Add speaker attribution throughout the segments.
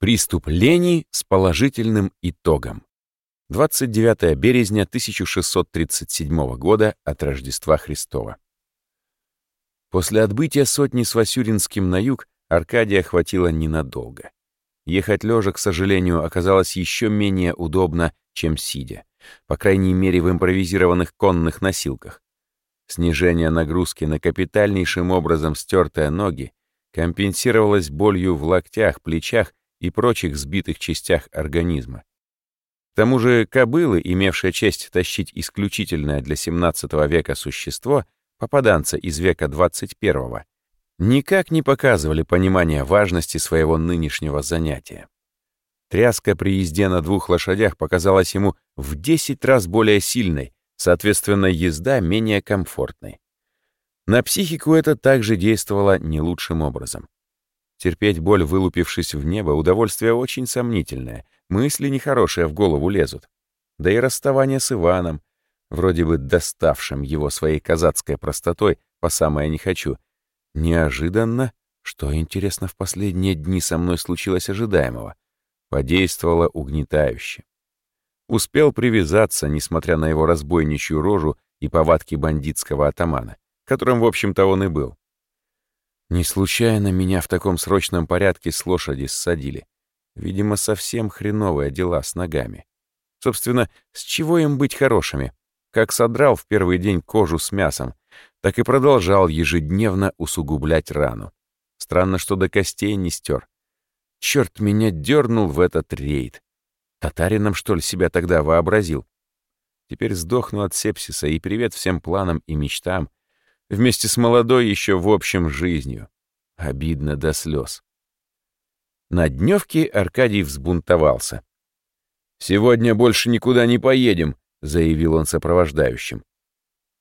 Speaker 1: Приступ лени с положительным итогом. 29 березня 1637 года от Рождества Христова. После отбытия сотни с Васюринским на юг Аркадия хватило ненадолго. Ехать лежа, к сожалению, оказалось еще менее удобно, чем сидя, по крайней мере в импровизированных конных носилках. Снижение нагрузки на капитальнейшим образом стертые ноги компенсировалось болью в локтях, плечах и прочих сбитых частях организма. К тому же кобылы, имевшие честь тащить исключительное для XVII века существо, попаданца из века XXI, никак не показывали понимания важности своего нынешнего занятия. Тряска при езде на двух лошадях показалась ему в 10 раз более сильной, соответственно, езда менее комфортной. На психику это также действовало не лучшим образом. Терпеть боль, вылупившись в небо, удовольствие очень сомнительное, мысли нехорошие в голову лезут. Да и расставание с Иваном, вроде бы доставшим его своей казацкой простотой по самое не хочу, неожиданно, что, интересно, в последние дни со мной случилось ожидаемого, подействовало угнетающе. Успел привязаться, несмотря на его разбойничью рожу и повадки бандитского атамана, которым, в общем-то, он и был. Не случайно меня в таком срочном порядке с лошади ссадили. Видимо, совсем хреновые дела с ногами. Собственно, с чего им быть хорошими? Как содрал в первый день кожу с мясом, так и продолжал ежедневно усугублять рану. Странно, что до костей не стер. Черт меня дернул в этот рейд. Татарином, что ли, себя тогда вообразил? Теперь сдохну от сепсиса и привет всем планам и мечтам, вместе с молодой еще в общем жизнью. Обидно до слез. На дневке Аркадий взбунтовался. «Сегодня больше никуда не поедем», — заявил он сопровождающим.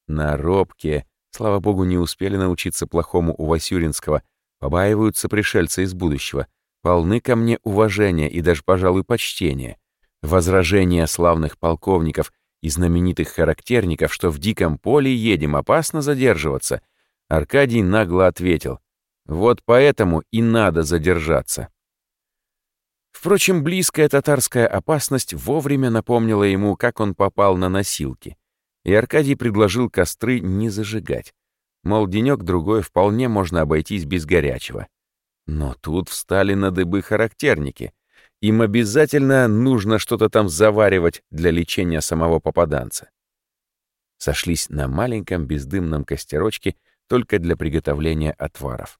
Speaker 1: На робке, слава богу, не успели научиться плохому у Васюринского, побаиваются пришельцы из будущего, полны ко мне уважения и даже, пожалуй, почтения. Возражения славных полковников и знаменитых характерников, что в диком поле едем, опасно задерживаться, Аркадий нагло ответил, вот поэтому и надо задержаться. Впрочем, близкая татарская опасность вовремя напомнила ему, как он попал на носилки, и Аркадий предложил костры не зажигать. Мол, денек-другой вполне можно обойтись без горячего. Но тут встали на дыбы характерники. Им обязательно нужно что-то там заваривать для лечения самого попаданца. Сошлись на маленьком бездымном костерочке только для приготовления отваров.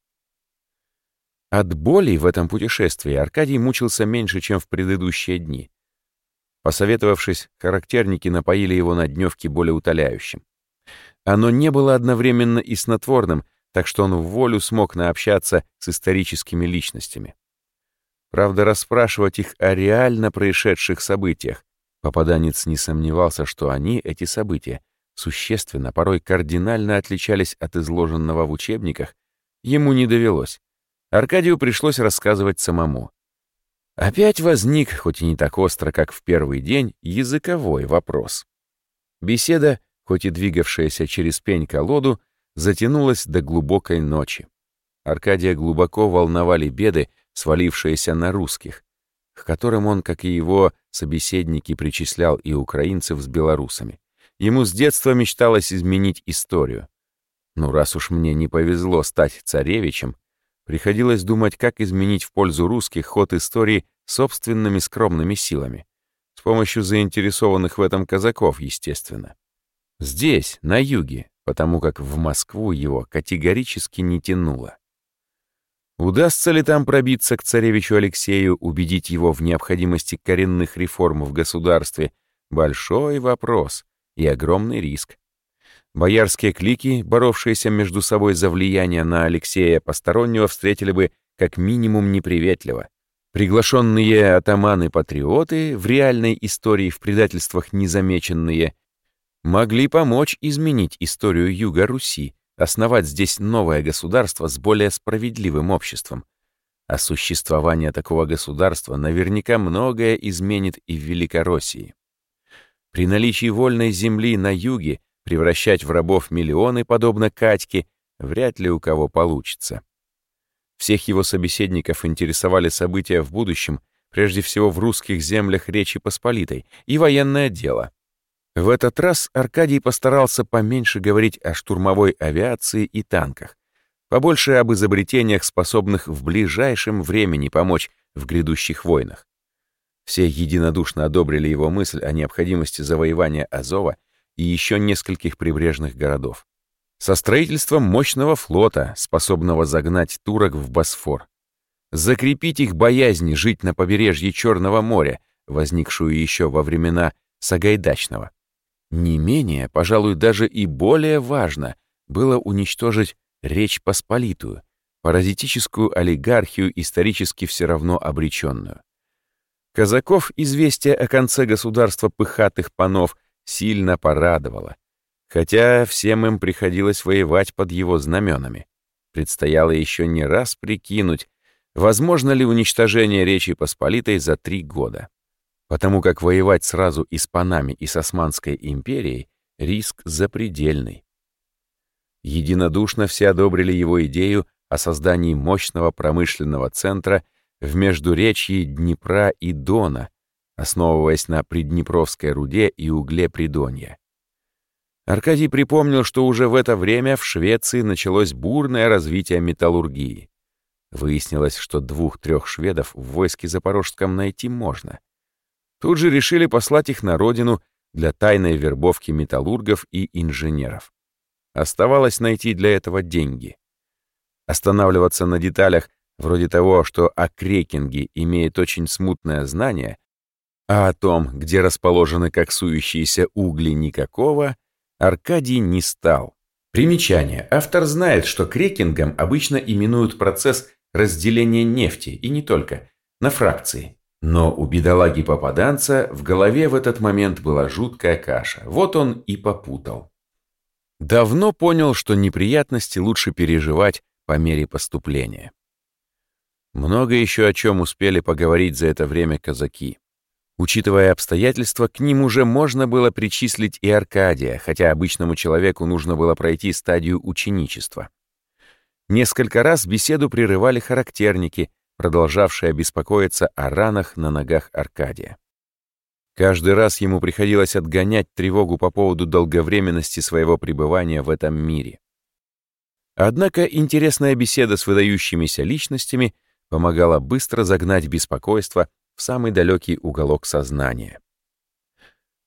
Speaker 1: От боли в этом путешествии Аркадий мучился меньше, чем в предыдущие дни. Посоветовавшись, характерники напоили его на дневке более утоляющим. Оно не было одновременно и снотворным, так что он в волю смог наобщаться с историческими личностями. Правда, расспрашивать их о реально происшедших событиях. Попаданец не сомневался, что они, эти события, существенно, порой кардинально отличались от изложенного в учебниках, ему не довелось. Аркадию пришлось рассказывать самому. Опять возник, хоть и не так остро, как в первый день, языковой вопрос. Беседа, хоть и двигавшаяся через пень-колоду, затянулась до глубокой ночи. Аркадия глубоко волновали беды, свалившиеся на русских, к которым он, как и его собеседники, причислял и украинцев с белорусами. Ему с детства мечталось изменить историю. Ну, раз уж мне не повезло стать царевичем, приходилось думать, как изменить в пользу русских ход истории собственными скромными силами. С помощью заинтересованных в этом казаков, естественно. Здесь, на юге, потому как в Москву его категорически не тянуло. Удастся ли там пробиться к царевичу Алексею, убедить его в необходимости коренных реформ в государстве? Большой вопрос и огромный риск. Боярские клики, боровшиеся между собой за влияние на Алексея, постороннего встретили бы как минимум неприветливо. Приглашенные атаманы-патриоты, в реальной истории в предательствах незамеченные, могли помочь изменить историю Юга Руси, основать здесь новое государство с более справедливым обществом. А существование такого государства наверняка многое изменит и в Великороссии. При наличии вольной земли на юге превращать в рабов миллионы, подобно Катьке, вряд ли у кого получится. Всех его собеседников интересовали события в будущем, прежде всего в русских землях Речи Посполитой, и военное дело. В этот раз Аркадий постарался поменьше говорить о штурмовой авиации и танках, побольше об изобретениях, способных в ближайшем времени помочь в грядущих войнах. Все единодушно одобрили его мысль о необходимости завоевания Азова и еще нескольких прибрежных городов. Со строительством мощного флота, способного загнать турок в Босфор. Закрепить их боязнь жить на побережье Черного моря, возникшую еще во времена Сагайдачного. Не менее, пожалуй, даже и более важно было уничтожить Речь Посполитую, паразитическую олигархию, исторически все равно обреченную. Казаков известие о конце государства пыхатых панов сильно порадовало, хотя всем им приходилось воевать под его знаменами. Предстояло еще не раз прикинуть, возможно ли уничтожение Речи Посполитой за три года. Потому как воевать сразу и с панами, и с Османской империей — риск запредельный. Единодушно все одобрили его идею о создании мощного промышленного центра в междуречье Днепра и Дона, основываясь на приднепровской руде и угле Придонья. Аркадий припомнил, что уже в это время в Швеции началось бурное развитие металлургии. Выяснилось, что двух-трех шведов в войске Запорожском найти можно. Тут же решили послать их на родину для тайной вербовки металлургов и инженеров. Оставалось найти для этого деньги. Останавливаться на деталях вроде того, что о крекинге имеет очень смутное знание, а о том, где расположены коксующиеся угли никакого, Аркадий не стал. Примечание. Автор знает, что крекингом обычно именуют процесс разделения нефти, и не только, на фракции. Но у бедолаги-попаданца в голове в этот момент была жуткая каша. Вот он и попутал. Давно понял, что неприятности лучше переживать по мере поступления. Много еще о чем успели поговорить за это время казаки. Учитывая обстоятельства, к ним уже можно было причислить и Аркадия, хотя обычному человеку нужно было пройти стадию ученичества. Несколько раз беседу прерывали характерники, продолжавшие беспокоиться о ранах на ногах Аркадия. Каждый раз ему приходилось отгонять тревогу по поводу долговременности своего пребывания в этом мире. Однако интересная беседа с выдающимися личностями помогала быстро загнать беспокойство в самый далекий уголок сознания.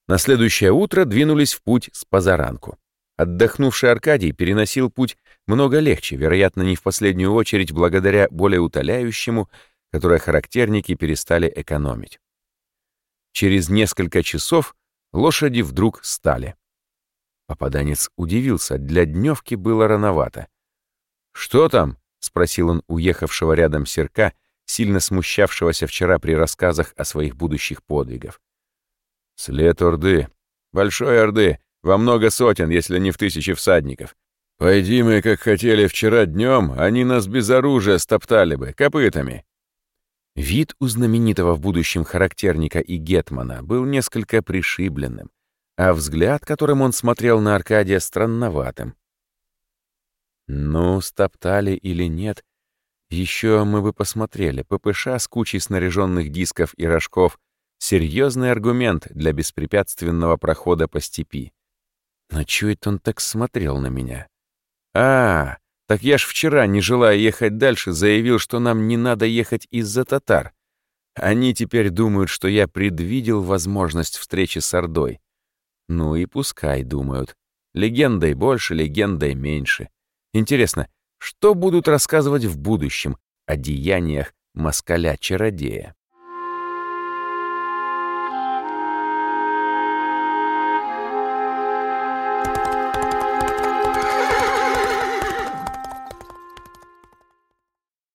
Speaker 1: На следующее утро двинулись в путь с позаранку. Отдохнувший Аркадий переносил путь много легче, вероятно, не в последнюю очередь благодаря более утоляющему, которое характерники перестали экономить. Через несколько часов лошади вдруг стали. Попаданец удивился, для дневки было рановато. «Что там?» — спросил он уехавшего рядом серка, сильно смущавшегося вчера при рассказах о своих будущих подвигах. «След Орды. Большой Орды. Во много сотен, если не в тысячи всадников. Пойди мы, как хотели вчера днем, они нас без оружия стоптали бы, копытами. Вид у знаменитого в будущем характерника и гетмана был несколько пришибленным, а взгляд, которым он смотрел на Аркадия, странноватым. Ну, стоптали или нет, еще мы бы посмотрели. ППШ с кучей снаряженных дисков и рожков — серьезный аргумент для беспрепятственного прохода по степи. Но это он так смотрел на меня? А, так я ж вчера, не желая ехать дальше, заявил, что нам не надо ехать из-за татар. Они теперь думают, что я предвидел возможность встречи с Ордой. Ну и пускай думают. Легендой больше, легендой меньше. Интересно, что будут рассказывать в будущем о деяниях москаля-чародея?